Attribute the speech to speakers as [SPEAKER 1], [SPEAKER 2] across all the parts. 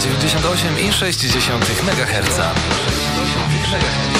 [SPEAKER 1] 98,6 MHz.
[SPEAKER 2] 98,6 MHz.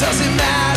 [SPEAKER 2] doesn't matter.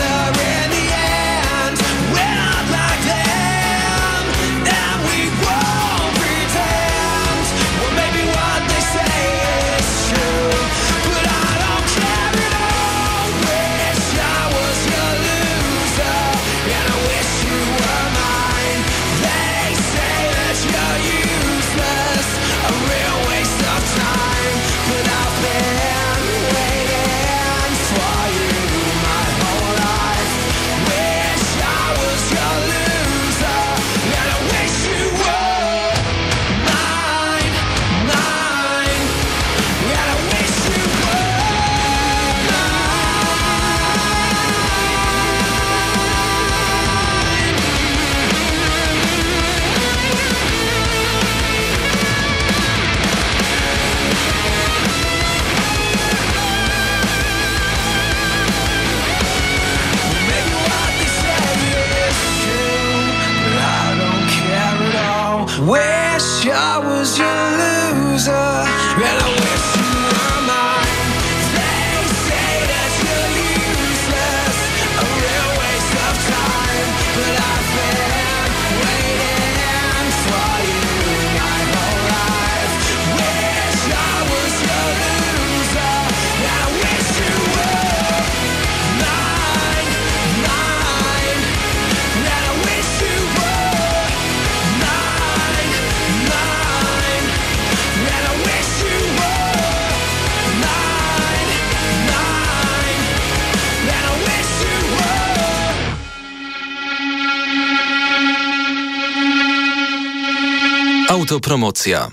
[SPEAKER 1] Autopromocja.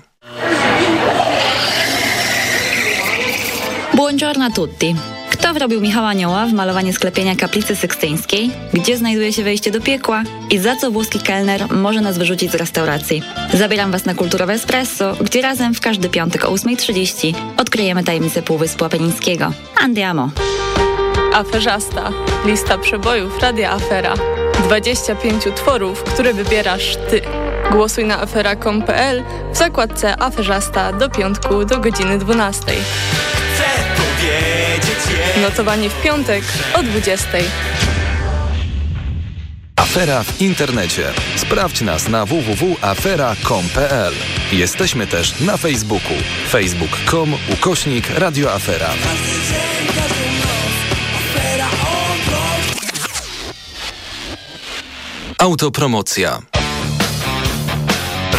[SPEAKER 3] Buongiorno a tutti. Kto wrobił Michała Anioła w malowanie sklepienia kaplicy sykstyńskiej? Gdzie znajduje się wejście do piekła? I za co włoski kelner może nas wyrzucić z restauracji? Zabieram Was na Kulturowe Espresso, gdzie razem w każdy piątek o 8.30 odkryjemy tajemnicę Półwyspu Apenińskiego. Andiamo!
[SPEAKER 4] Aferzasta. Lista przebojów Radia Afera. 25 tworów, które wybierasz Ty. Głosuj na afera.com.pl w zakładce Aferzasta do piątku do godziny 12. Notowanie w piątek o 20.
[SPEAKER 1] Afera w internecie. Sprawdź nas na www.afera.com.pl. Jesteśmy też na Facebooku. facebook.com ukośnik radioafera. Autopromocja.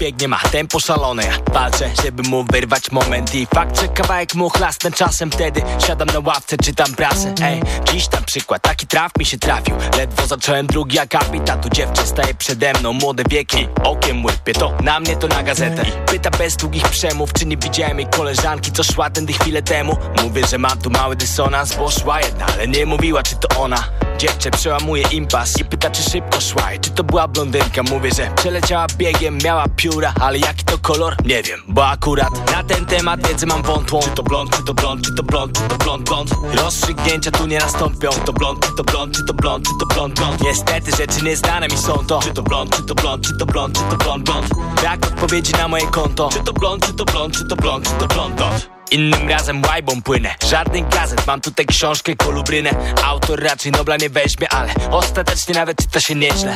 [SPEAKER 5] Biegnie, ma tempo szalone. Ja walczę, żeby mu wyrwać moment I fakt, że kawałek mu chlasnę czasem Wtedy siadam na ławce, czytam prasę. Ej, dziś tam przykład, taki traf mi się trafił. Ledwo zacząłem drugi akapit A tu dziewczę staje przede mną. Młode wieki, okiem łypie To na mnie, to na gazetę. I pyta bez długich przemów Czy nie widziałem jej koleżanki, co szła tędy chwilę temu. Mówię, że mam tu mały dysonans Bo szła jedna, ale nie mówiła, czy to ona Dziewczę przełamuje impas i pyta czy szybko szła i czy to była blondynka Mówię, że przeleciała biegiem, miała pióra Ale jaki to kolor? Nie wiem, bo akurat na ten temat wiedzę mam wątłą Czy to blond, czy to blond, czy to blond, czy to blond, blond Rozstrzygnięcia tu nie nastąpią Czy to blond, czy to blond, czy to blond, czy to blond, blond Niestety rzeczy nieznane mi są to Czy to blond, czy to blond, czy to blond, czy to blond, blond Brak odpowiedzi na moje konto Czy to blond, czy to blond, czy to blond, czy to blond, blond Innym razem łajbą płynę. Żadnych gazet, mam tutaj książkę, kolubrynę. Autor raczej Nobla nie weźmie, ale Ostatecznie nawet czyta się nieźle.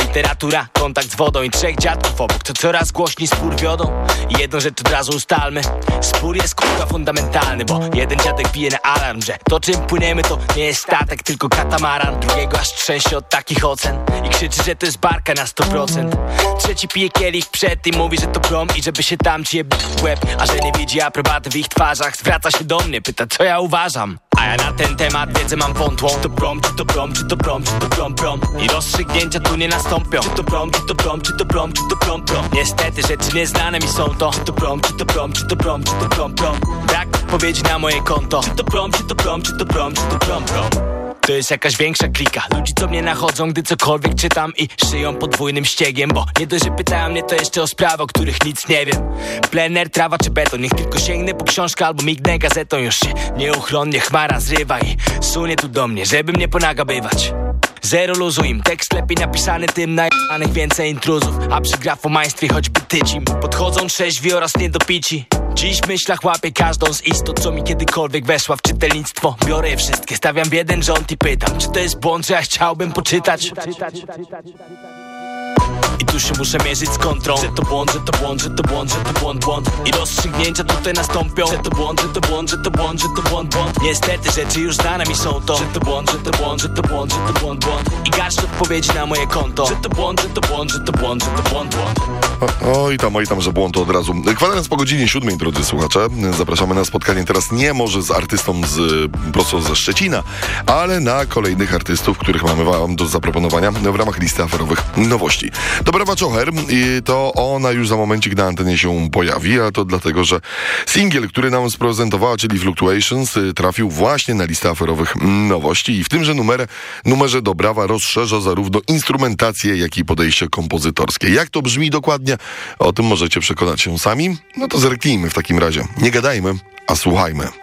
[SPEAKER 5] Literatura, kontakt z wodą i trzech dziadków obok To coraz głośniej spór wiodą jedną rzecz od razu ustalmy. Spór jest kurwa fundamentalny Bo jeden dziadek bije na alarm, że To czym płyniemy to nie jest statek, tylko katamaran. Drugiego aż trzęsie od takich ocen I krzyczy, że to jest barka na 100% Trzeci pije kielich przed i mówi, że to prom I żeby się tam ci w łeb. A że nie widzi aprobaty w ich twarzach Zwraca się do mnie, pyta co ja uważam? A ja na ten temat wiedzę mam wątłą. Czy to prom, czy to prom, czy to prom, czy to prom, prom? I rozstrzygnięcia tu nie nastąpią. Czy to prom, czy to prom, czy to prom, czy to prom, prom? Niestety rzeczy nieznane mi są to Czy to prom, czy to prom, czy to prom, czy to prom, prom. Brak odpowiedzi na moje konto. Czy to prom, czy to prom, czy to prom, czy to prom, prom. To jest jakaś większa klika. Ludzi co mnie nachodzą, gdy cokolwiek czytam I szyją podwójnym ściegiem Bo nie dość, że pytają mnie to jeszcze o sprawy, o których nic nie wiem. Plener, trawa czy beton? Niech tylko sięgnę po książkę albo mignę gazetą. Już się nieuchronnie chmara zrywa I sunie tu do mnie, żeby mnie ponagabywać Zero luzu im, tekst lepiej napisany tym najbanych więcej intruzów A przy grafomaństwie choćby tycim Podchodzą trzeźwi oraz niedopici. Dziś w myślach łapię każdą z istot, co mi kiedykolwiek weszła w czytelnictwo. Biorę je wszystkie, stawiam w jeden rząd i pytam Czy to jest błąd, że ja chciałbym poczytać? I tu się muszę mierzyć z kontrą Że to błąd, że to błąd, że to błąd, że to błąd, błąd I rozstrzygnięcia tutaj nastąpią Że to błąd, że to błąd, że to błąd, że to błąd, błąd Niestety rzeczy już znane mi są to Że to błąd, że to błąd, że to błąd, że to błąd, błąd I garść odpowiedzi na moje konto Że to błąd, że to błąd, że to błąd, że to błąd, błąd
[SPEAKER 6] Oj tam, oj tam, że błąd to od razu. Kwadrans po godzinie siódmej, drodzy słuchacze. Zapraszamy na spotkanie teraz nie może z artystą z, prosto ze Szczecina, ale na kolejnych artystów, których mamy wam do zaproponowania w ramach listy aferowych nowości. Dobra Czocher, to ona już za momencik na antenie się pojawi, a to dlatego, że singiel, który nam sprezentowała, czyli Fluctuations, trafił właśnie na listę aferowych nowości i w tymże numerze, numerze Dobrawa rozszerza zarówno instrumentację, jak i podejście kompozytorskie. Jak to brzmi dokładnie? O tym możecie przekonać się sami. No to zerknijmy w takim razie. Nie gadajmy, a słuchajmy.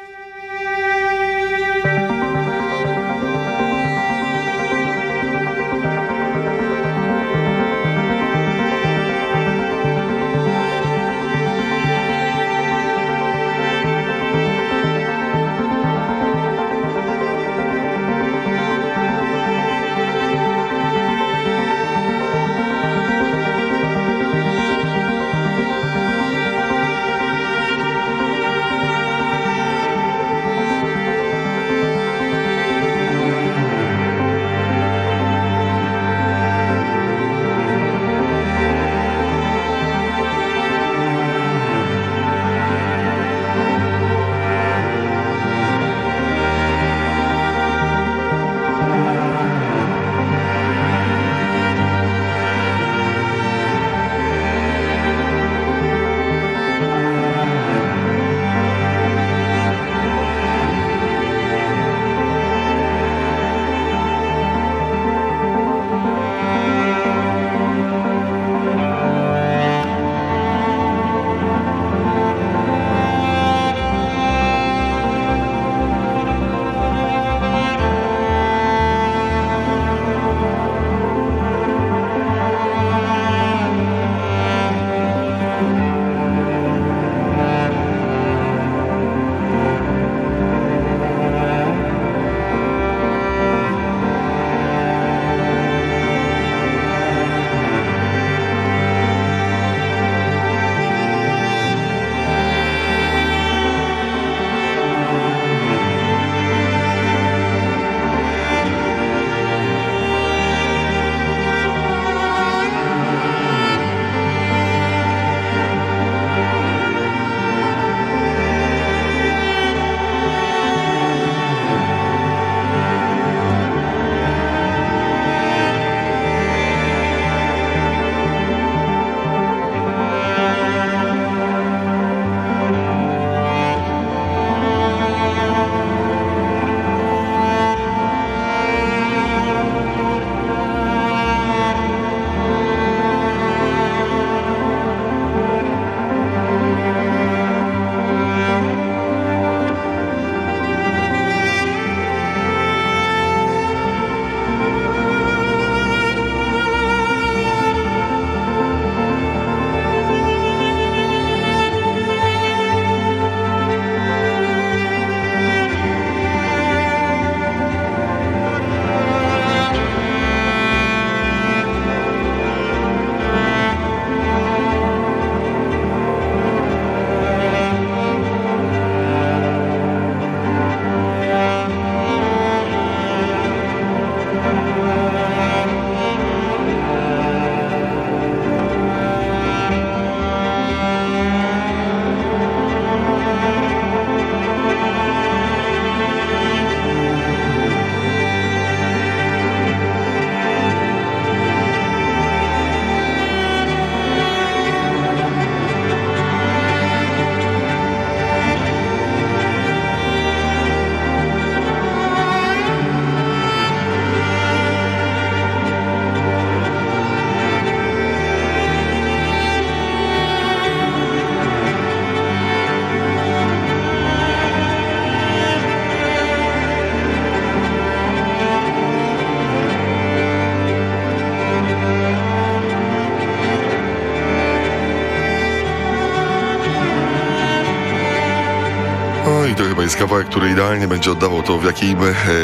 [SPEAKER 2] Kawałek, który idealnie będzie oddawał to, w jakiej,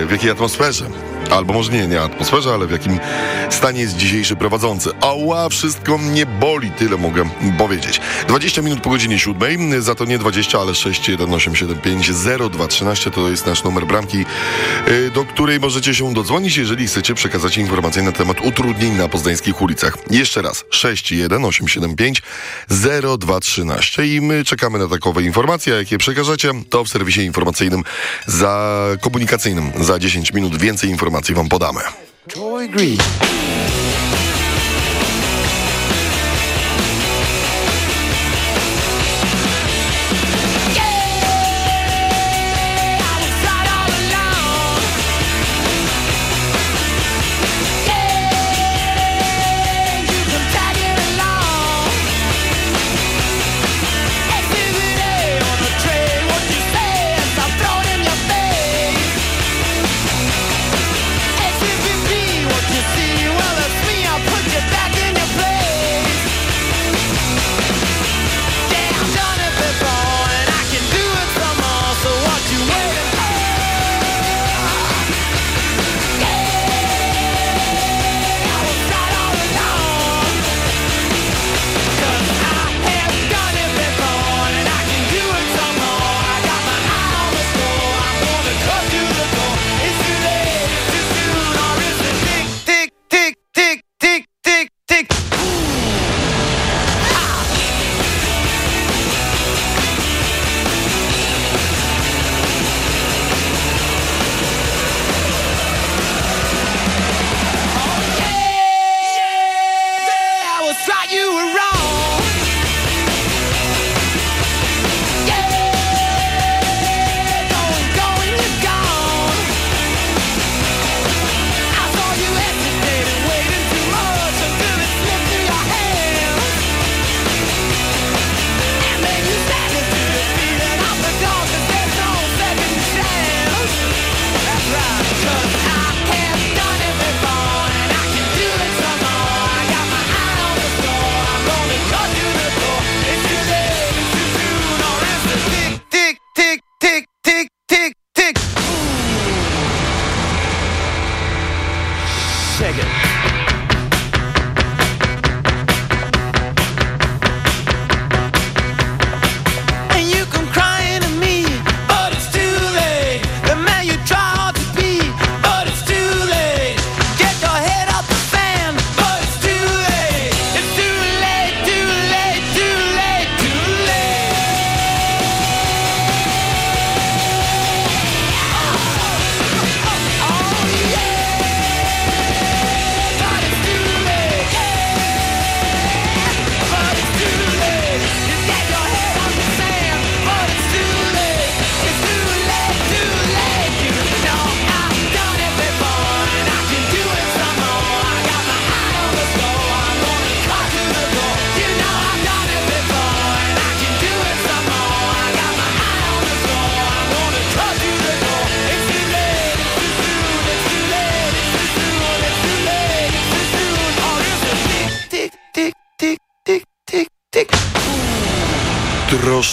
[SPEAKER 2] w jakiej atmosferze Albo może nie, nie atmosferze, ale w jakim stanie jest dzisiejszy prowadzący. Ała, wszystko mnie boli, tyle mogę powiedzieć. 20 minut po godzinie 7, za to nie 20, ale 61875 0213 to jest nasz numer bramki, do której możecie się dodzwonić, jeżeli chcecie przekazać informacje na temat utrudnień na poznańskich ulicach. Jeszcze raz, 61875 0213 i my czekamy na takowe informacje, jakie przekażecie, to w serwisie informacyjnym za komunikacyjnym za 10 minut więcej informacji wam podamy. Troy Green.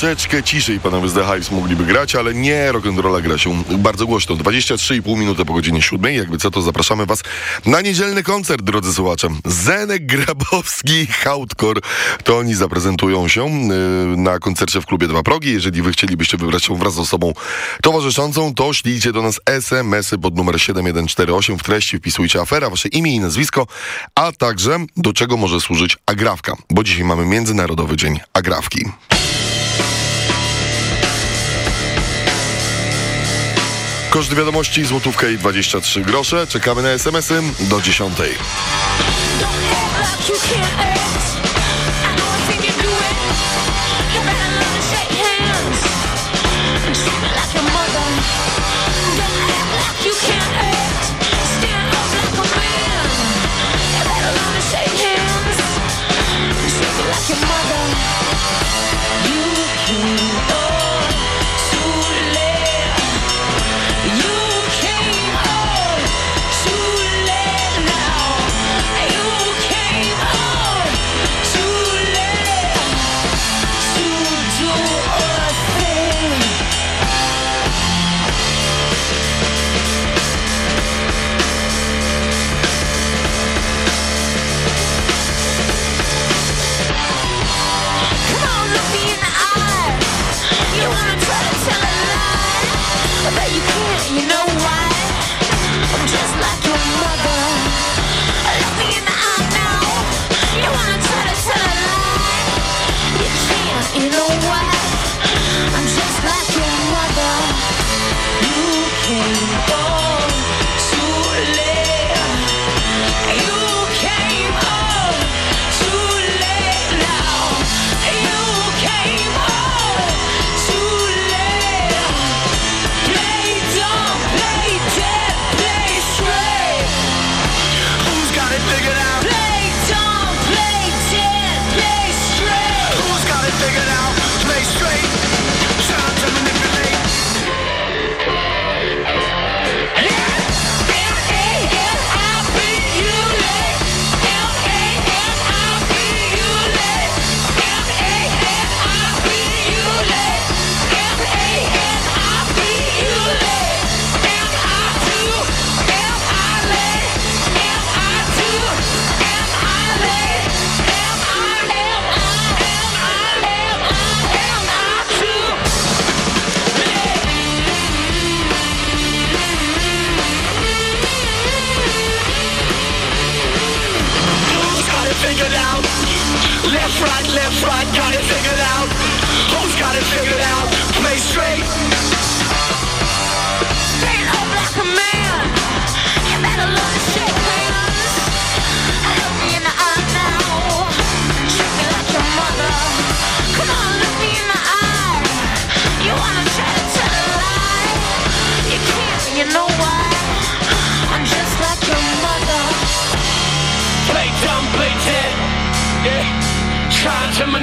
[SPEAKER 2] Troszeczkę ciszej panowie z The Hives mogliby grać, ale nie rock'n'rolla gra się bardzo głośno. 23,5 minuty po godzinie 7. Jakby co, to zapraszamy was na niedzielny koncert, drodzy słuchacze. Zenek Grabowski, Hardcore, to oni zaprezentują się yy, na koncercie w klubie Dwa Progi. Jeżeli wy chcielibyście wybrać się wraz z osobą towarzyszącą, to ślijcie do nas SMS-y pod numer 7148. W treści wpisujcie afera, wasze imię i nazwisko, a także do czego może służyć agrafka, bo dzisiaj mamy Międzynarodowy Dzień Agrafki. Koszt wiadomości złotówka i 23 grosze. Czekamy na SMS-y do 10.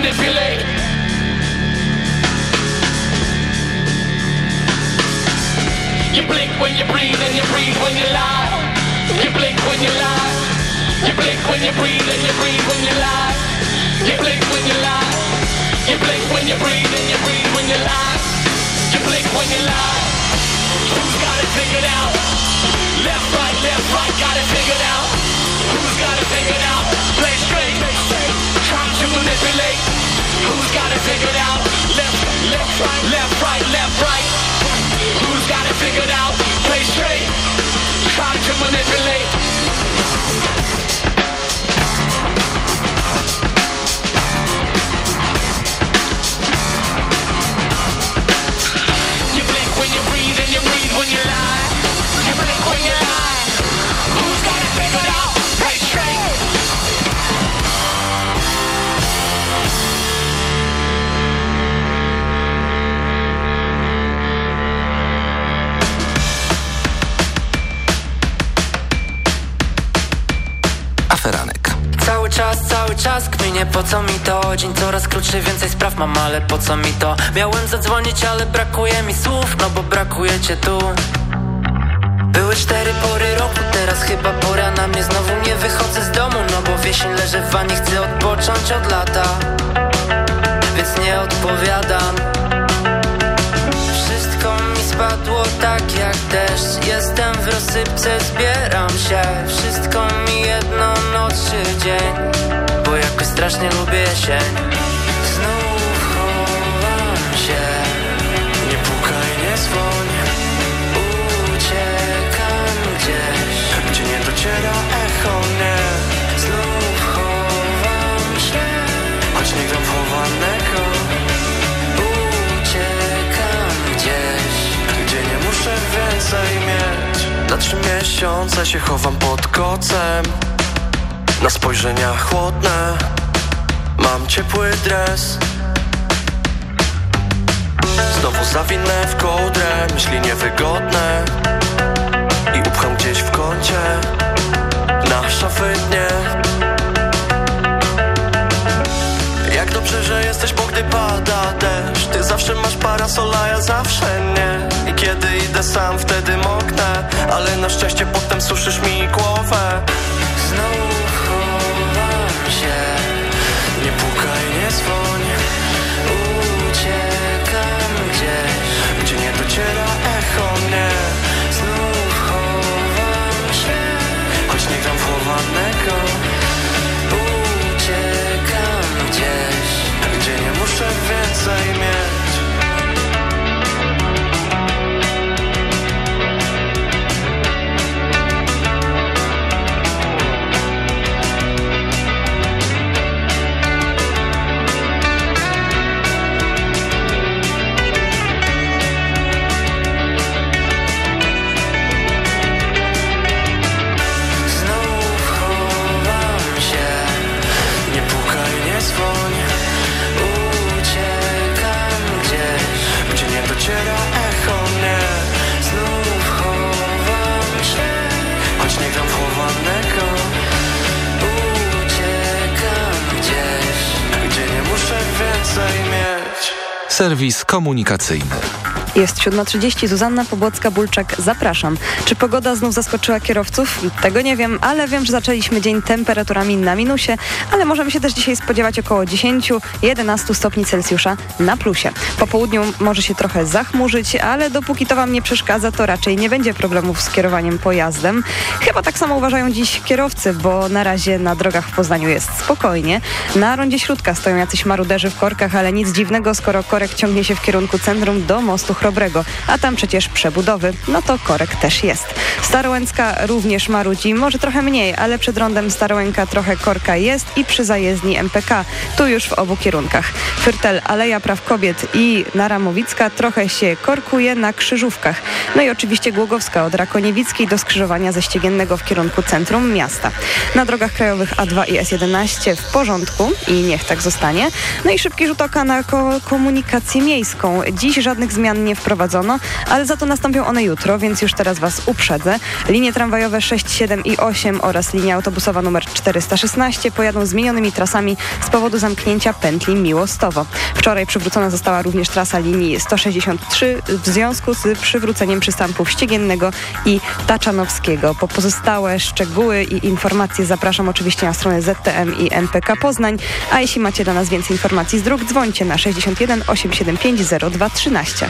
[SPEAKER 7] manipulate. You blink when you breathe and you breathe when you lie. You blink when you lie. You blink when you breathe and you breathe when you lie. You blink when you lie. You blink when you breathe and you breathe when you lie. You blink when you lie. Who's got it figured out? Left, right, left, right, got it figured out. Who's got it figured out? Play straight. play straight. Trying to manipulate. Who's got it figured out? Left, left, right, left, right, left, right. Who's got it figured out? Play straight. Try to manipulate. You blink when you breathe and you breathe when you lie. You blink when you lie.
[SPEAKER 8] Po co mi to? Dzień coraz krótszy, więcej spraw mam, ale po co mi to? Miałem zadzwonić, ale brakuje mi słów, no bo brakuje cię tu. Były cztery pory roku, teraz chyba pora na mnie. Znowu nie wychodzę z domu, no bo wiesień leżę w wanie Chcę odpocząć od lata, więc nie odpowiadam. Wszystko mi spadło tak jak deszcz Jestem w rozsypce, zbieram się. Wszystko mi jedno noc czy dzień bo jakoś strasznie lubię jesień Znów chowam się. Nie pukaj, nie dzwoń. Uciekam gdzieś. Gdzie nie dociera echo, nie. Znów chowam się. Choć nie gram chowanego. Uciekam gdzieś. Gdzie nie muszę więcej mieć. Na trzy miesiące się chowam pod kocem na spojrzenia chłodne Mam ciepły dres. Znowu zawinę w kołdrę Myśli niewygodne I upcham gdzieś w kącie Na szafy dnie. Jak dobrze, że jesteś, bo gdy pada deszcz Ty zawsze masz parasola, ja zawsze nie. I kiedy idę sam, wtedy moknę Ale na szczęście potem suszysz mi głowę. Znowu się. Nie pukaj, nie dzwoń. Uciekam gdzieś Gdzie nie dociera echo mnie. Znów chowam się Choć nie gram chowanego. Uciekam gdzieś Gdzie nie muszę więcej mieć
[SPEAKER 9] Serwis komunikacyjny.
[SPEAKER 10] Jest 7.30, Zuzanna Pobłocka-Bulczak, zapraszam. Czy pogoda znów zaskoczyła kierowców? Tego nie wiem, ale wiem, że zaczęliśmy dzień temperaturami na minusie, ale możemy się też dzisiaj spodziewać około 10-11 stopni Celsjusza na plusie. Po południu może się trochę zachmurzyć, ale dopóki to Wam nie przeszkadza, to raczej nie będzie problemów z kierowaniem pojazdem. Chyba tak samo uważają dziś kierowcy, bo na razie na drogach w Poznaniu jest spokojnie. Na rondzie Śródka stoją jacyś maruderzy w korkach, ale nic dziwnego, skoro korek ciągnie się w kierunku centrum do mostu Chrobrego, a tam przecież przebudowy, no to korek też jest. Starołęcka również marudzi, może trochę mniej, ale przed rondem Starołęka trochę korka jest i przy zajezdni MPK, tu już w obu kierunkach. Fyrtel, Aleja Praw Kobiet i Naramowicka trochę się korkuje na krzyżówkach. No i oczywiście Głogowska od Rakoniewickiej do skrzyżowania ze Ściegiennego w kierunku centrum miasta. Na drogach krajowych A2 i S11 w porządku i niech tak zostanie. No i szybki rzut oka na ko komunikację miejską. Dziś żadnych zmian nie wprowadzono, ale za to nastąpią one jutro, więc już teraz Was uprzedzę. Linie tramwajowe 6, 7 i 8 oraz linia autobusowa numer 416 pojadą zmienionymi trasami z powodu zamknięcia pętli Miłostowo. Wczoraj przywrócona została również trasa linii 163 w związku z przywróceniem przystanków Ściegiennego i Taczanowskiego. Po pozostałe szczegóły i informacje zapraszam oczywiście na stronę ZTM i MPK Poznań, a jeśli macie dla nas więcej informacji z dróg, dzwońcie na 61 875 0213.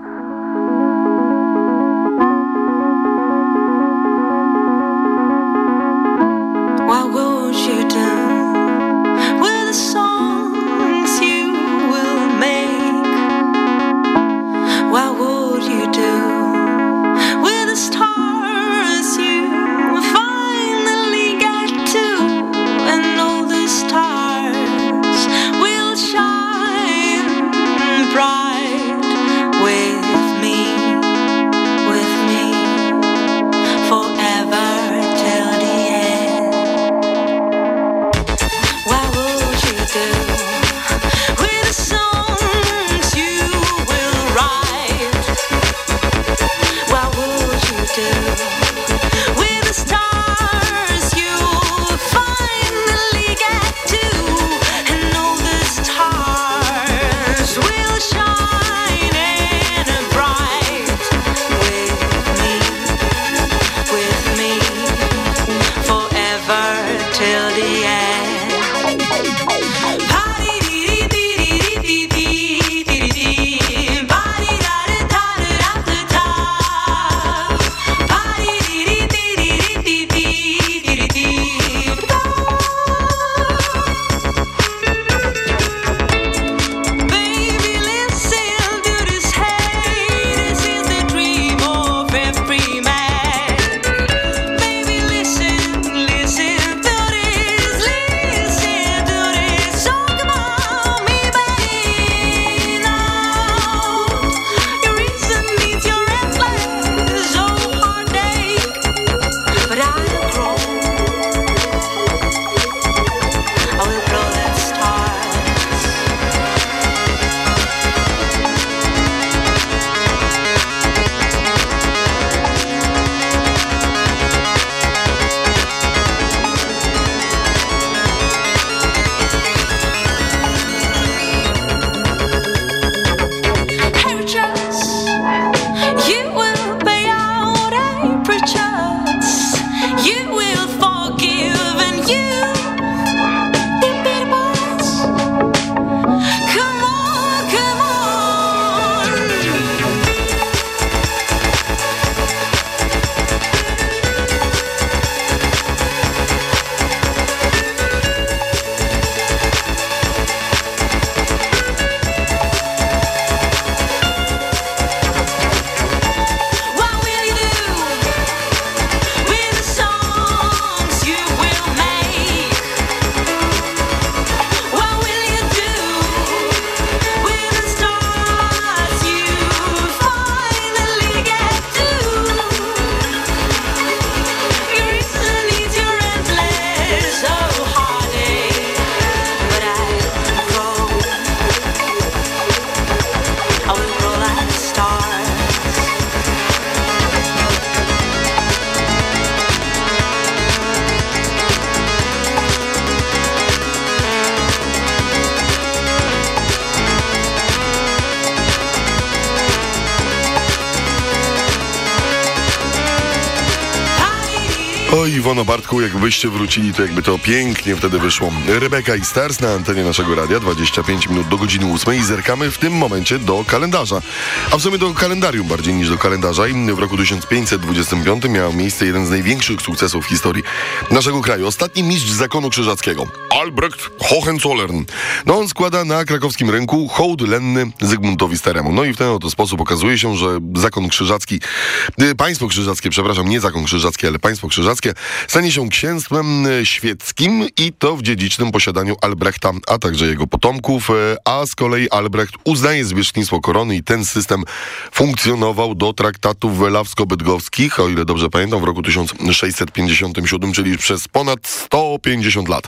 [SPEAKER 6] Oj, Iwono Bartku, jakbyście wrócili, to jakby to pięknie wtedy wyszło. Rebeka i Stars na antenie naszego radia, 25 minut do godziny 8 i zerkamy w tym momencie do kalendarza. A w sumie do kalendarium bardziej niż do kalendarza. I w roku 1525 miał miejsce jeden z największych sukcesów w historii naszego kraju. Ostatni mistrz zakonu krzyżackiego, Albrecht Hohenzollern. No on składa na krakowskim rynku hołd lenny Zygmuntowi Staremu. No i w ten oto sposób okazuje się, że zakon krzyżacki, y, państwo krzyżackie, przepraszam, nie zakon krzyżacki, ale państwo krzyżackie, stanie się księstwem y, świeckim i to w dziedzicznym posiadaniu Albrechta, a także jego potomków, y, a z kolei Albrecht uznaje zwierzchnictwo korony i ten system funkcjonował do traktatów welawsko-bydgowskich, o ile dobrze pamiętam, w roku 1657, czyli przez ponad 150 lat.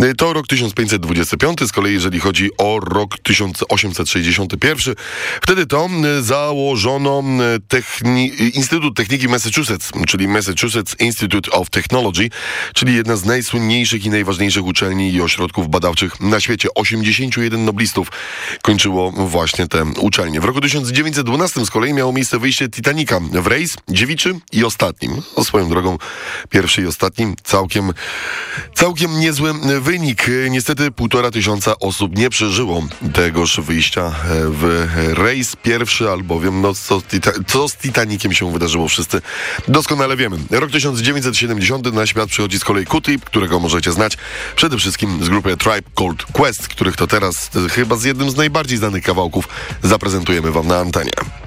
[SPEAKER 6] Y, To rok 1525, z kolei jeżeli chodzi o rok 1861, wtedy to założono techni- Instytut Techniki Massachusetts, czyli Massachusetts Institute of Technology, czyli jedna z najsłynniejszych i najważniejszych uczelni i ośrodków badawczych na świecie. 81 noblistów kończyło właśnie te uczelnie. W roku 1912 z kolei miało miejsce wyjście Titanica w rejs dziewiczy i ostatnim. O swoją drogą pierwszy i ostatnim całkiem, całkiem niezły wynik. Niestety półtora tysiąca osób nie przeżyło tegoż wyjścia e, w rejs pierwszy, albowiem no, co, co z Titanikiem się wydarzyło, wszyscy doskonale wiemy. Rok 1970 na świat przychodzi z kolei Q-Tip, którego możecie znać przede wszystkim z grupy Tribe Called Quest, których to teraz chyba z jednym z najbardziej znanych kawałków zaprezentujemy wam na antenie.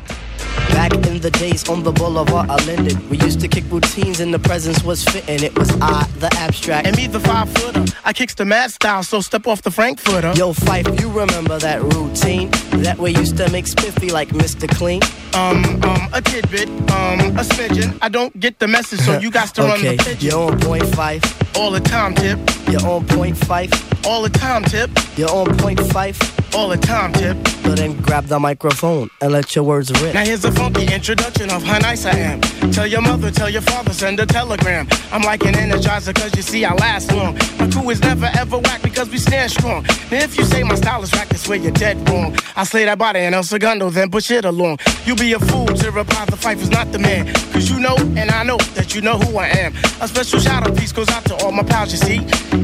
[SPEAKER 11] Back in the days on the boulevard I landed. we used to kick routines and the presence was fitting. It was I, the abstract.
[SPEAKER 12] And me, the five footer. I kicks the mad style, so step off the Frankfurter.
[SPEAKER 11] Yo, Fife, you remember that routine? That we used to make spiffy like Mr. Clean?
[SPEAKER 12] Um, um, a tidbit, um, a smidgen. I don't get the message, so you got to run the pigeon.
[SPEAKER 11] you're on point five.
[SPEAKER 12] All the time, tip.
[SPEAKER 11] You're on point five.
[SPEAKER 12] All the time, tip.
[SPEAKER 11] You're on point five.
[SPEAKER 12] All the time, tip.
[SPEAKER 11] But then grab the microphone and let your words rip.
[SPEAKER 12] Now here's a funky introduction of how nice I am. Tell your mother, tell your father, send a telegram. I'm like an energizer cause you see I last long. My crew is never ever whack because we stand strong. Now if you say my style is whack, that's where you're dead wrong. I slay that body in El Segundo, then push it along. You'll be a fool to reply the fight is not the man. Cause you know and I know that you know who I am. A special shout out piece goes out to all my pals you see.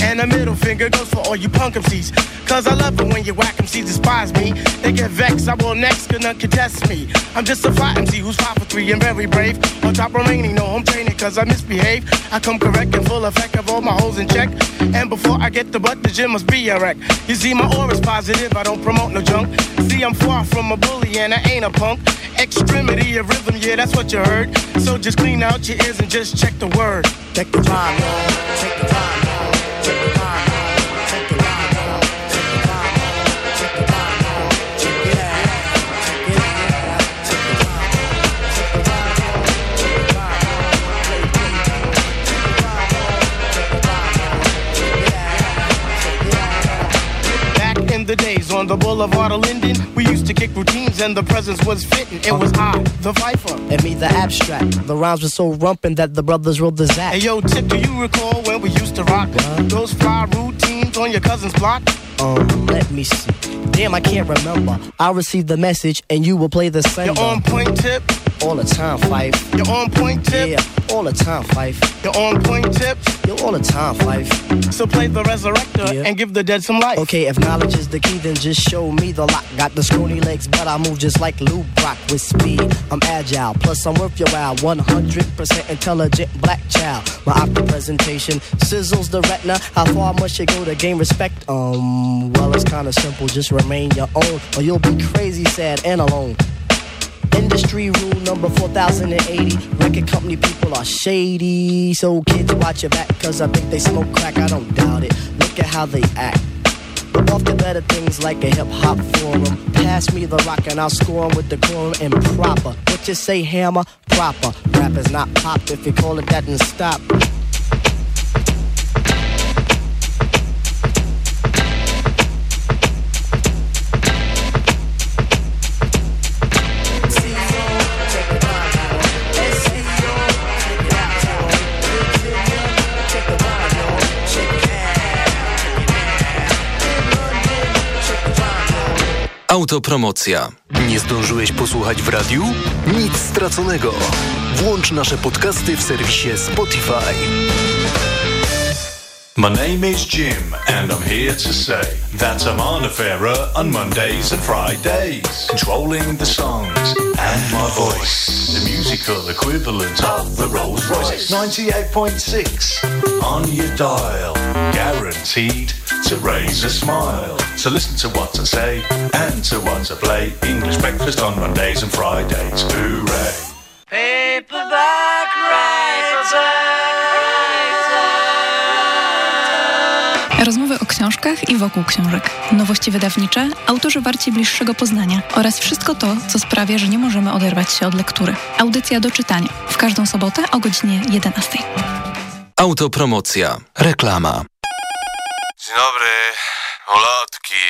[SPEAKER 12] And a middle finger goes for all you punk MCs. Cause I love it when you whack MCs despise me. They get vexed, I will next, not contest me. I'm just a fly MC who's five for three and very brave. On top remaining, no home training cause I misbehave. I come correct and full effect of all my holes in check. And before I get the butt, the gym must be a wreck. You see, my aura's positive, I don't promote no junk. See, I'm far from a bully and I ain't a punk. Extremity of rhythm, yeah, that's what you heard. So just clean out your ears and just check the word.
[SPEAKER 11] Check the time. Check the y'all. Check the rhyme, the
[SPEAKER 12] days on the boulevard of Linden, we used to kick routines and the presence was fitting. It was I, the Viper.
[SPEAKER 11] And me, the abstract. The rhymes were so rumpin' that the brothers wrote the zack.
[SPEAKER 12] Hey yo, Tip, do you recall when we used to rock those fly routines on your cousin's block?
[SPEAKER 11] Um, let me see. Damn, I can't remember. I received the message and you will play the sender.
[SPEAKER 12] You're on point, Tip.
[SPEAKER 11] All the time, Fife.
[SPEAKER 12] You're on point, Tip.
[SPEAKER 11] Yeah, all the time, Fife.
[SPEAKER 12] You're on point, Tip.
[SPEAKER 11] You're all the time, Fife.
[SPEAKER 12] So play the resurrector
[SPEAKER 11] Yeah.
[SPEAKER 12] and give the dead some life.
[SPEAKER 11] Okay, if knowledge is the key, then just show me the lock. Got the scrawny legs, but I move just like Lou Brock with speed. I'm agile, plus I'm worth your while. 100% intelligent black child. My optic presentation sizzles the retina. How far must you go to gain respect? Um, well, it's kinda simple. Just remain your own, or you'll be crazy, sad, and alone. Industry rule number 4080. Record company people are shady. So kids watch your back, cause I think they smoke crack. I don't doubt it. Look at how they act. Off the better things like a hip hop forum. Pass me the rock and I'll score with the quorum and proper. What you say, hammer? Proper. Rap is not pop. If you call it that, then stop.
[SPEAKER 1] Autopromocja.
[SPEAKER 13] Nie zdążyłeś posłuchać w radiu? Nic straconego. Włącz nasze podcasty w serwisie Spotify.
[SPEAKER 14] My name is Jim, and I'm here to say that I'm on a fairer on Mondays and Fridays, controlling the songs and my voice, the musical equivalent of the Rolls Royce. 98.6 on your dial, guaranteed to raise a smile. So listen to what I say and to what I play. English breakfast on Mondays and Fridays. Hooray!
[SPEAKER 8] Paperback
[SPEAKER 15] Rozmowy o książkach i wokół książek. Nowości wydawnicze, autorzy warci bliższego poznania oraz wszystko to, co sprawia, że nie możemy oderwać się od lektury. Audycja do czytania. W każdą sobotę o godzinie 11.
[SPEAKER 1] Autopromocja. Reklama.
[SPEAKER 16] Dzień dobry, ulotki.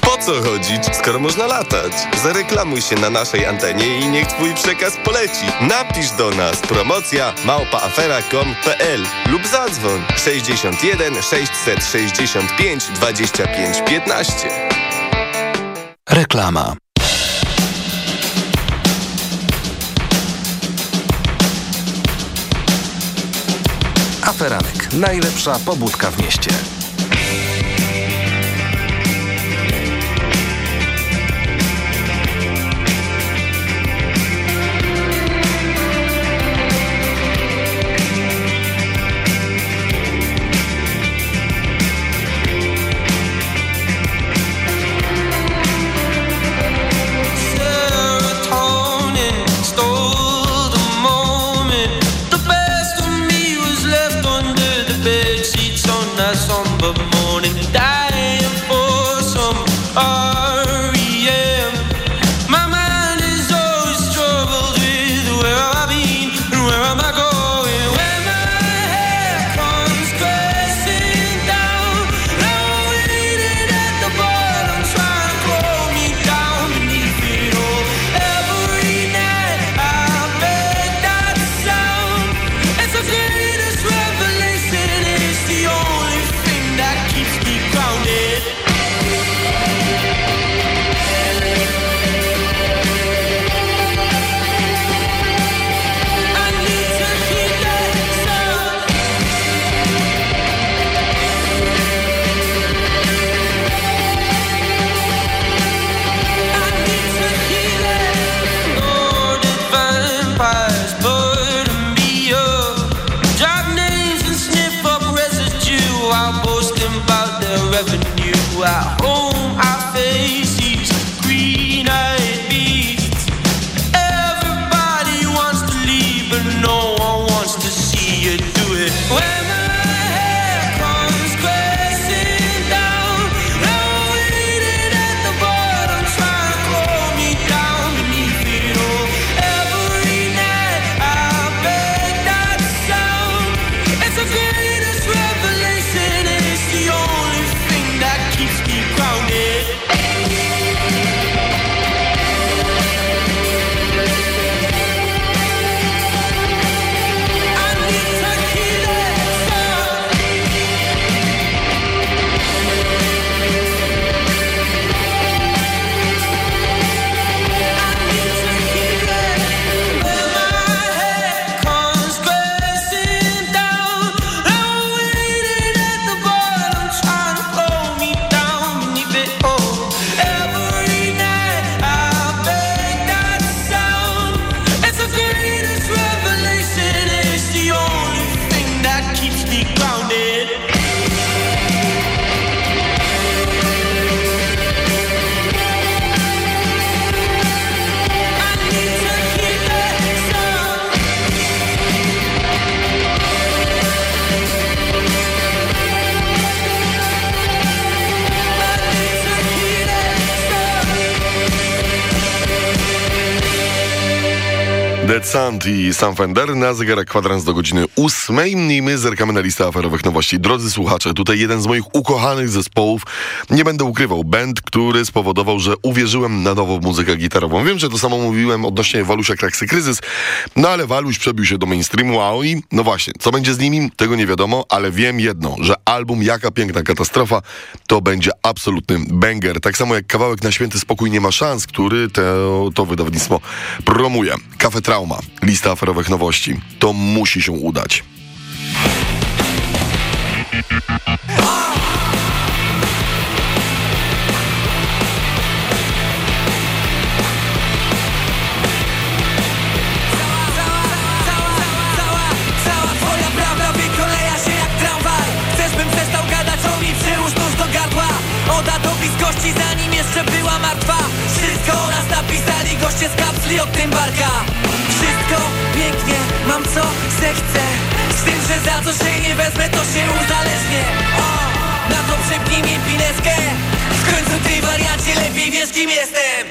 [SPEAKER 16] Po co chodzić, skoro można latać? Zareklamuj się na naszej antenie i niech twój przekaz poleci. Napisz do nas promocja małpaafera.com.pl lub zadzwoń 61 665 25 15.
[SPEAKER 1] Reklama. Aferanek. Najlepsza pobudka w mieście.
[SPEAKER 6] Sound i Sam Fender na zegarach kwadrans do godziny ósmej i my zerkamy na listę aferowych nowości. Drodzy słuchacze, tutaj jeden z moich ukochanych zespołów, nie będę ukrywał, band, który spowodował, że uwierzyłem na nową muzykę gitarową. Wiem, że to samo mówiłem odnośnie Walusia Kraksy Kryzys, no ale Waluś przebił się do mainstreamu, a oni, no właśnie, co będzie z nimi, tego nie wiadomo, ale wiem jedno, że album Jaka Piękna Katastrofa to będzie absolutny banger. Tak samo jak kawałek na święty spokój nie ma szans, który to, to wydawnictwo promuje. Kafe Trauma, lista aferowych nowości. To musi się udać.
[SPEAKER 5] Zanim jeszcze była martwa Wszystko o nas napisali goście z kapsli od tym barka Wszystko pięknie, mam co zechcę. Z tym, że za co się nie wezmę to się uzależnię. O, na to przepnij mi pineskę. W końcu ty wariacie lepiej wiesz kim jestem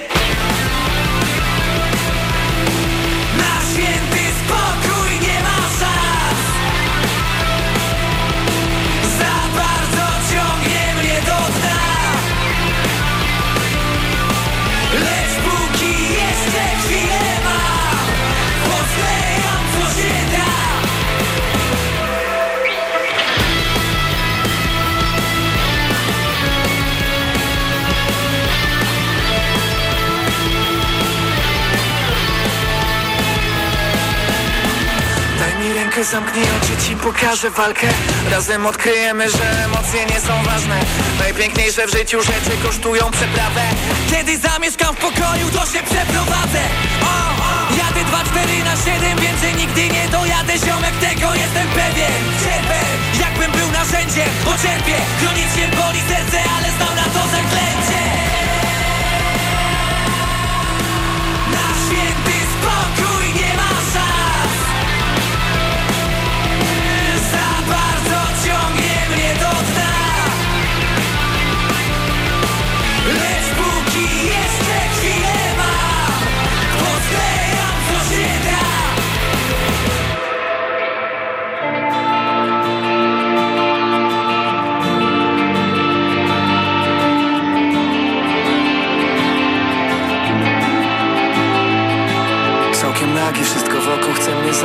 [SPEAKER 5] rękę, zamknij oczy, ci pokażę walkę. Razem odkryjemy, że emocje nie są ważne. Najpiękniejsze w życiu rzeczy kosztują przeprawę. Kiedy zamieszkam w pokoju, to się przeprowadzę. O, o. Jadę 2-4 na 7, więcej nigdy nie dojadę. Ziomek, tego jestem pewien. Cierpę, jakbym był narzędziem Bo cierpię, chronicznie boli serce Ale znam na to zaklęcie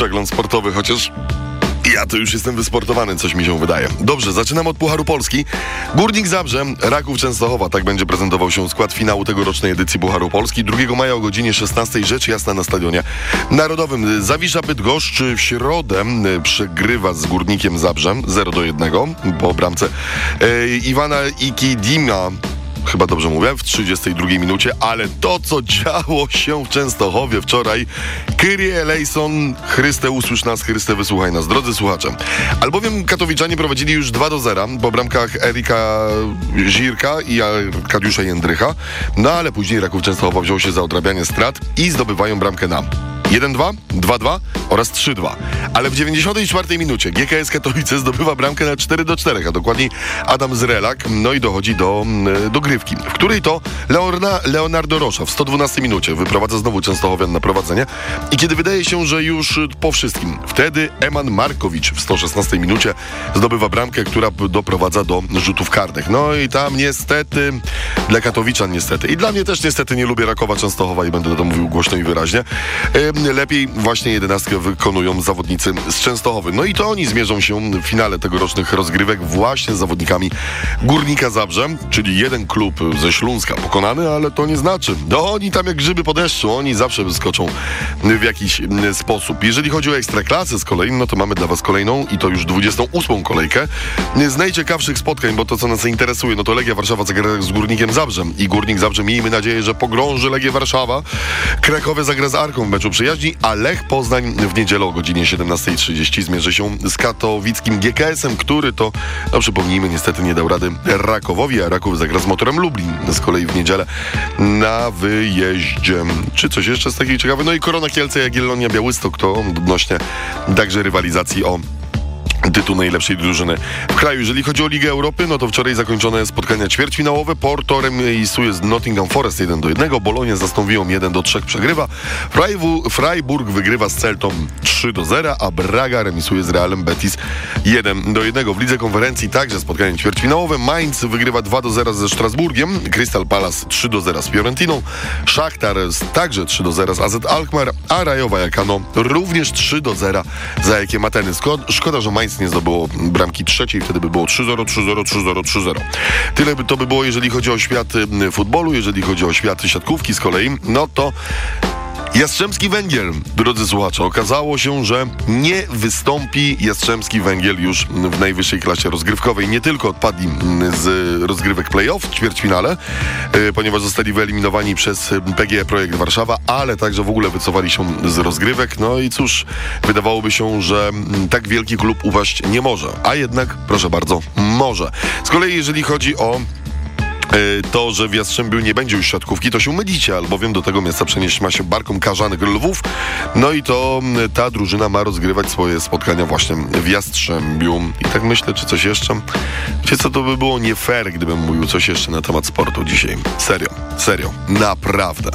[SPEAKER 6] Przegląd sportowy, chociaż ja to już jestem wysportowany, coś mi się wydaje. Dobrze, zaczynamy od Pucharu Polski. Górnik Zabrze, Raków Częstochowa, tak będzie prezentował się skład finału tegorocznej edycji Pucharu Polski. 2 maja o godzinie 16 rzecz jasna na Stadionie Narodowym. Zawisza Bydgoszcz w środę e, przegrywa z Górnikiem Zabrzem 0 do 1 po bramce e, Iwana Ikidima chyba dobrze mówię, w 32 minucie, ale to, co działo się w Częstochowie wczoraj, Kyrie eleison, Chryste usłysz nas, Chryste wysłuchaj nas, drodzy słuchacze. Albowiem katowiczanie prowadzili już 2 do 0 po bramkach Erika Żirka i Arkadiusza Jędrycha, no ale później Raków Częstochowa wziął się za odrabianie strat i zdobywają bramkę na 1-2, 2-2 oraz 3-2. Ale w 94 minucie GKS Katowice zdobywa bramkę na 4 do 4, a dokładniej Adam Zrelak, no i dochodzi do mm, dogrywki, w której to Leona, Leonardo Rosza w 112 minucie wyprowadza znowu Częstochowian na prowadzenie i kiedy wydaje się, że już po wszystkim, wtedy Eman Markowicz w 116 minucie zdobywa bramkę, która doprowadza do rzutów karnych. No i tam niestety, dla Katowiczan niestety i dla mnie też niestety nie lubię Rakowa Częstochowa i będę to mówił głośno i wyraźnie. Lepiej właśnie jedenastkę wykonują zawodnicy z Częstochowy. No i to oni zmierzą się w finale tegorocznych rozgrywek właśnie z zawodnikami Górnika Zabrze, czyli jeden klub ze Śląska pokonany, ale to nie znaczy. No oni tam jak grzyby po deszczu, oni zawsze wyskoczą w jakiś sposób. Jeżeli chodzi o ekstraklasy z kolei, no to mamy dla was kolejną i to już 28 kolejkę z najciekawszych spotkań, bo to co nas interesuje, no to Legia Warszawa zagra z Górnikiem Zabrzem i Górnik Zabrze miejmy nadzieję, że pogrąży Legię Warszawa. Krakowie zagra z Arką w meczu przyjaźni, a Lech Poznań w niedzielę o godzinie 17.30 zmierzy się z katowickim GKS-em, który to, no przypomnijmy, niestety nie dał rady Rakowowi, a Raków zagra z Motorem Lublin z kolei w niedzielę na wyjeździe. Czy coś jeszcze z takiej ciekawej? No i Korona Kielce, Jagiellonia Białystok to odnośnie także rywalizacji o tytuł najlepszej drużyny w kraju. Jeżeli chodzi o Ligę Europy, no to wczoraj zakończone spotkania ćwierćfinałowe. Porto remisuje z Nottingham Forest 1 do 1, Bolonia z Aston Villą 1 do 3 przegrywa, Freibu- Freiburg wygrywa z Celtą 3 do 0, a Braga remisuje z Realem Betis 1 do 1. W Lidze Konferencji także spotkania ćwierćfinałowe. Mainz wygrywa 2 do 0 ze Strasburgiem, Crystal Palace 3 do 0 z Fiorentiną, Szachtar także 3 do 0 z AZ Alkmaar, a Rajowa Jakano również 3 do 0 za Jakiem Ateny. Szkoda, że Mainz nie zdobyło bramki trzeciej, wtedy by było 3-0, 3-0, 3-0, 3-0. Tyle by to by było, jeżeli chodzi o świat y, futbolu, jeżeli chodzi o świat siatkówki z kolei, no to Jastrzębski Węgiel, drodzy słuchacze, okazało się, że nie wystąpi Jastrzębski Węgiel już w najwyższej klasie rozgrywkowej. Nie tylko odpadli z rozgrywek playoff w ćwierćfinale, y, ponieważ zostali wyeliminowani przez PGE Projekt Warszawa, ale także w ogóle wycofali się z rozgrywek. No i cóż, wydawałoby się, że tak wielki klub upaść nie może, a jednak, proszę bardzo, może. Z kolei jeżeli chodzi o to, że w Jastrzębiu nie będzie już siatkówki, to się mylicie, albowiem do tego miasta przenieść ma się Barką Karzanych Lwów. No i to m, ta drużyna ma rozgrywać swoje spotkania właśnie w Jastrzębiu. I tak myślę, czy coś jeszcze? Wiecie co, to by było nie fair, gdybym mówił coś jeszcze na temat sportu dzisiaj. Serio, serio, naprawdę.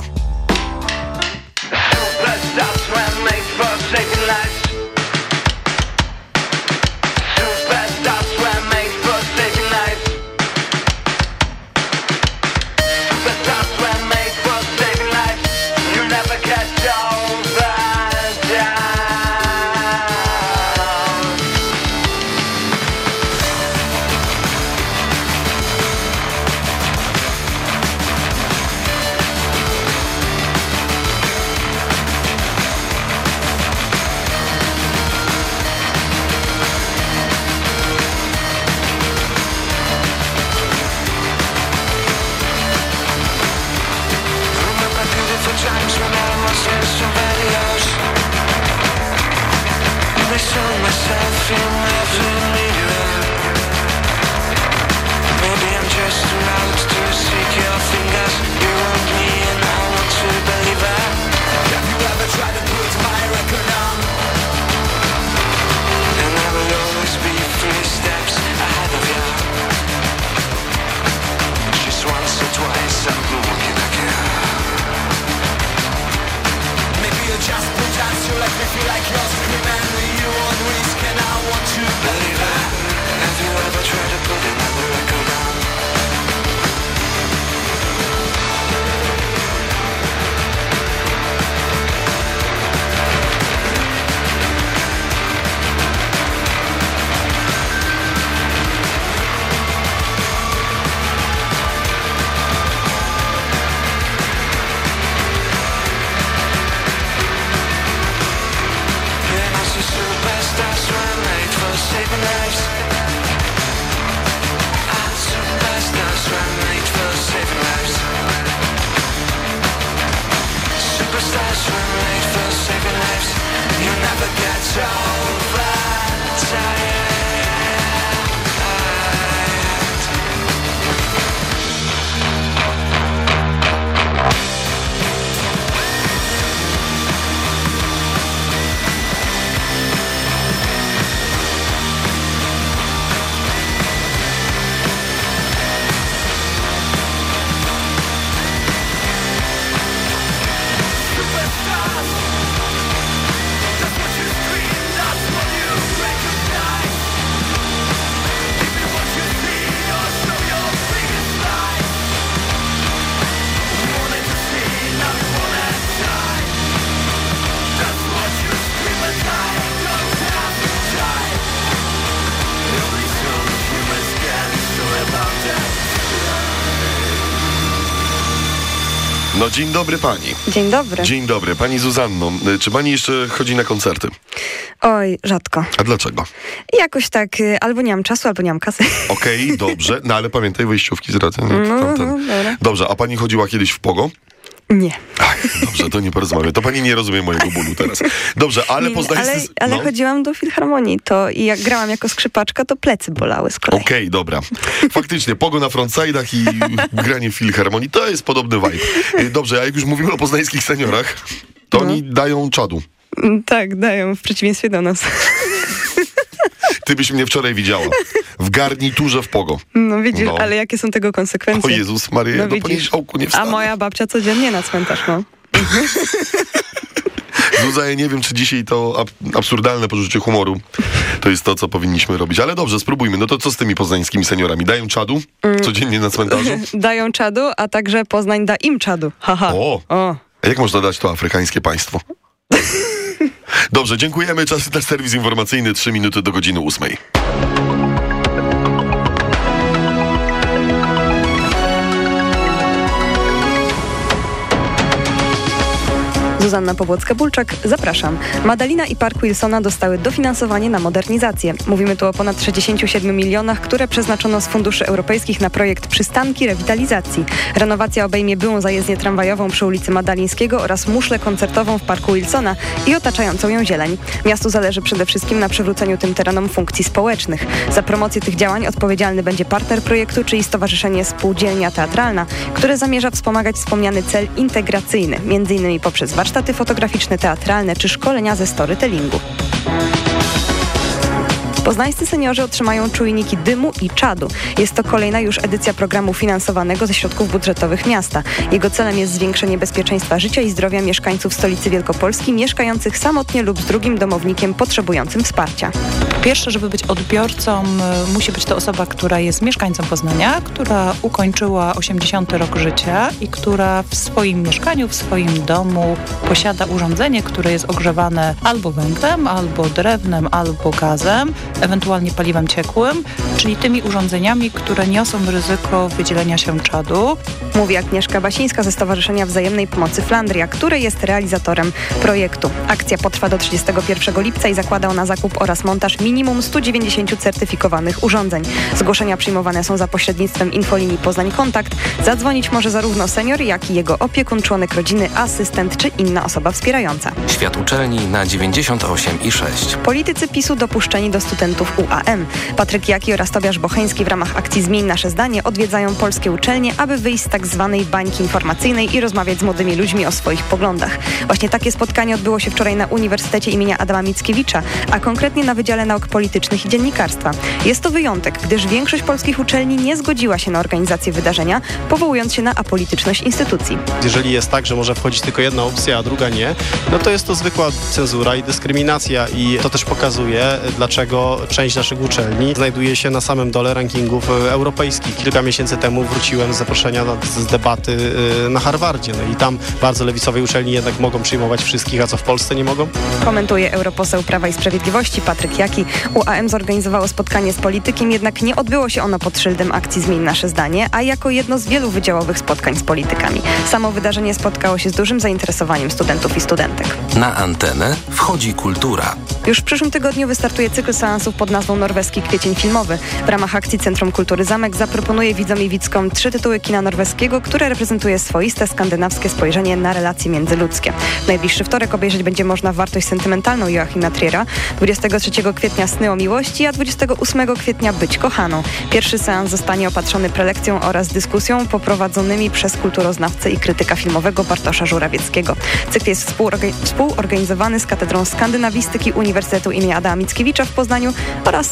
[SPEAKER 2] You never get over tired
[SPEAKER 6] dzień dobry pani.
[SPEAKER 10] Dzień dobry.
[SPEAKER 6] Dzień dobry, pani Zuzanno. Y, Czy pani jeszcze chodzi na koncerty?
[SPEAKER 10] Oj, rzadko.
[SPEAKER 6] A dlaczego?
[SPEAKER 10] Jakoś tak, y, albo nie mam czasu, albo nie mam kasy.
[SPEAKER 6] Okej, dobrze. No ale pamiętaj wejściówki z racji.
[SPEAKER 10] No, no, dobra.
[SPEAKER 6] Dobrze, a pani chodziła kiedyś w Pogo?
[SPEAKER 10] Nie.
[SPEAKER 6] Dobrze, to nie porozmawiamy. To pani nie rozumie mojego bólu teraz. Dobrze, ale
[SPEAKER 10] nie,
[SPEAKER 6] poznańscy...
[SPEAKER 10] ale, ale
[SPEAKER 6] no.
[SPEAKER 10] chodziłam do filharmonii, to i jak grałam jako skrzypaczka, to plecy bolały z kolei.
[SPEAKER 6] Okej, dobra. Faktycznie, pogo na frontside'ach i granie w filharmonii, to jest podobny vibe. Y, Dobrze, a jak już mówimy o poznańskich seniorach, to oni dają czadu.
[SPEAKER 10] Mm, Tak, dają, w przeciwieństwie do nas.
[SPEAKER 6] Ty byś mnie wczoraj widziała. W garniturze w pogo.
[SPEAKER 10] No widzisz,
[SPEAKER 6] No.
[SPEAKER 10] ale jakie są tego konsekwencje?
[SPEAKER 6] O Jezus Maria,
[SPEAKER 10] no,
[SPEAKER 6] do
[SPEAKER 10] widzisz.
[SPEAKER 6] poniedziałku nie
[SPEAKER 10] A
[SPEAKER 6] wstanę.
[SPEAKER 10] moja babcia codziennie na cmentarz, no.
[SPEAKER 6] Zuza, ja nie wiem, czy dzisiaj to ab- absurdalne poczucie humoru to jest to, co powinniśmy robić. Ale dobrze, spróbujmy. No to co z tymi poznańskimi seniorami? Dają czadu
[SPEAKER 10] Mm.
[SPEAKER 6] codziennie na cmentarzu?
[SPEAKER 10] Dają czadu, a także Poznań da im czadu. Haha.
[SPEAKER 6] O!
[SPEAKER 10] O.
[SPEAKER 6] A jak można dać to afrykańskie państwo? Dobrze, dziękujemy. Czas na serwis informacyjny. Trzy minuty do godziny ósmej.
[SPEAKER 10] Zuzanna Pobłocka-Bulczak, zapraszam. Madalina i Park Wilsona dostały dofinansowanie na modernizację. Mówimy tu o ponad 67 milionach, które przeznaczono z funduszy europejskich na projekt przystanki rewitalizacji. Renowacja obejmie byłą zajezdnię tramwajową przy ulicy Madalińskiego oraz muszlę koncertową w Parku Wilsona i otaczającą ją zieleń. Miastu zależy przede wszystkim na przywróceniu tym terenom funkcji społecznych. Za promocję tych działań odpowiedzialny będzie partner projektu, czyli Stowarzyszenie Spółdzielnia Teatralna, które zamierza wspomagać wspomniany cel integracyjny, m.in. poprzez warsztaty fotograficzne, teatralne czy szkolenia ze storytellingu. Poznańscy seniorzy otrzymają czujniki dymu i czadu. Jest to kolejna już edycja programu finansowanego ze środków budżetowych miasta. Jego celem jest zwiększenie bezpieczeństwa życia i zdrowia mieszkańców stolicy Wielkopolski mieszkających samotnie lub z drugim domownikiem potrzebującym wsparcia.
[SPEAKER 17] Pierwsze, żeby być odbiorcą, y, musi być to osoba, która jest mieszkańcą Poznania, która ukończyła 80 rok życia i która w swoim mieszkaniu, w swoim domu posiada urządzenie, które jest ogrzewane albo węglem, albo drewnem, albo gazem, ewentualnie paliwem ciekłym, czyli tymi urządzeniami, które niosą ryzyko wydzielenia się czadu.
[SPEAKER 10] Mówi Agnieszka Basińska ze Stowarzyszenia Wzajemnej Pomocy Flandria, które jest realizatorem projektu. Akcja potrwa do 31 lipca i zakłada ona zakup oraz montaż minimum 190 certyfikowanych urządzeń. Zgłoszenia przyjmowane są za pośrednictwem infolinii Poznań Kontakt. Zadzwonić może zarówno senior, jak i jego opiekun, członek rodziny, asystent czy inna osoba wspierająca.
[SPEAKER 1] Świat uczelni na 98 i 6.
[SPEAKER 10] Politycy PiSu dopuszczeni do studentów UAM. Patryk Jaki oraz Tobiasz Bocheński w ramach akcji Zmień nasze zdanie odwiedzają polskie uczelnie, aby wyjść z tak zwanej bańki informacyjnej i rozmawiać z młodymi ludźmi o swoich poglądach. Właśnie takie spotkanie odbyło się wczoraj na Uniwersytecie imienia Adama Mickiewicza, a konkretnie na Wydziale Nauk Politycznych i Dziennikarstwa. Jest to wyjątek, gdyż większość polskich uczelni nie zgodziła się na organizację wydarzenia, powołując się na apolityczność instytucji.
[SPEAKER 18] Jeżeli jest tak, że może wchodzić tylko jedna opcja, a druga nie, no to jest to zwykła cenzura i dyskryminacja i to też pokazuje, dlaczego część naszych uczelni znajduje się na samym dole rankingów e, europejskich. Kilka miesięcy temu wróciłem z zaproszenia na, z debaty e, na Harvardzie, no i tam bardzo lewicowej uczelni jednak mogą przyjmować wszystkich, a co w Polsce nie mogą?
[SPEAKER 10] Komentuje europoseł Prawa i Sprawiedliwości Patryk Jaki. UAM zorganizowało spotkanie z politykiem, jednak nie odbyło się ono pod szyldem akcji Zmień nasze zdanie, a jako jedno z wielu wydziałowych spotkań z politykami. Samo wydarzenie spotkało się z dużym zainteresowaniem studentów i studentek.
[SPEAKER 1] Na antenę wchodzi kultura.
[SPEAKER 10] Już w przyszłym tygodniu wystartuje cykl seansów pod nazwą Norweski Kwiecień Filmowy. W ramach akcji Centrum Kultury Zamek zaproponuje widzom i widzkom trzy tytuły kina norweskiego, które reprezentuje swoiste skandynawskie spojrzenie na relacje międzyludzkie. W najbliższy wtorek obejrzeć będzie można wartość sentymentalną Joachima Triera, 23 kwietnia Sny o miłości, a 28 kwietnia Być kochaną. Pierwszy seans zostanie opatrzony prelekcją oraz dyskusją poprowadzonymi przez kulturoznawcę i krytyka filmowego Bartosza Żurawieckiego. Cykl jest współorga- współorganizowany z Katedrą Skandynawistyki Uniwersytetu im. Adama Mickiewicza w Poznaniu oraz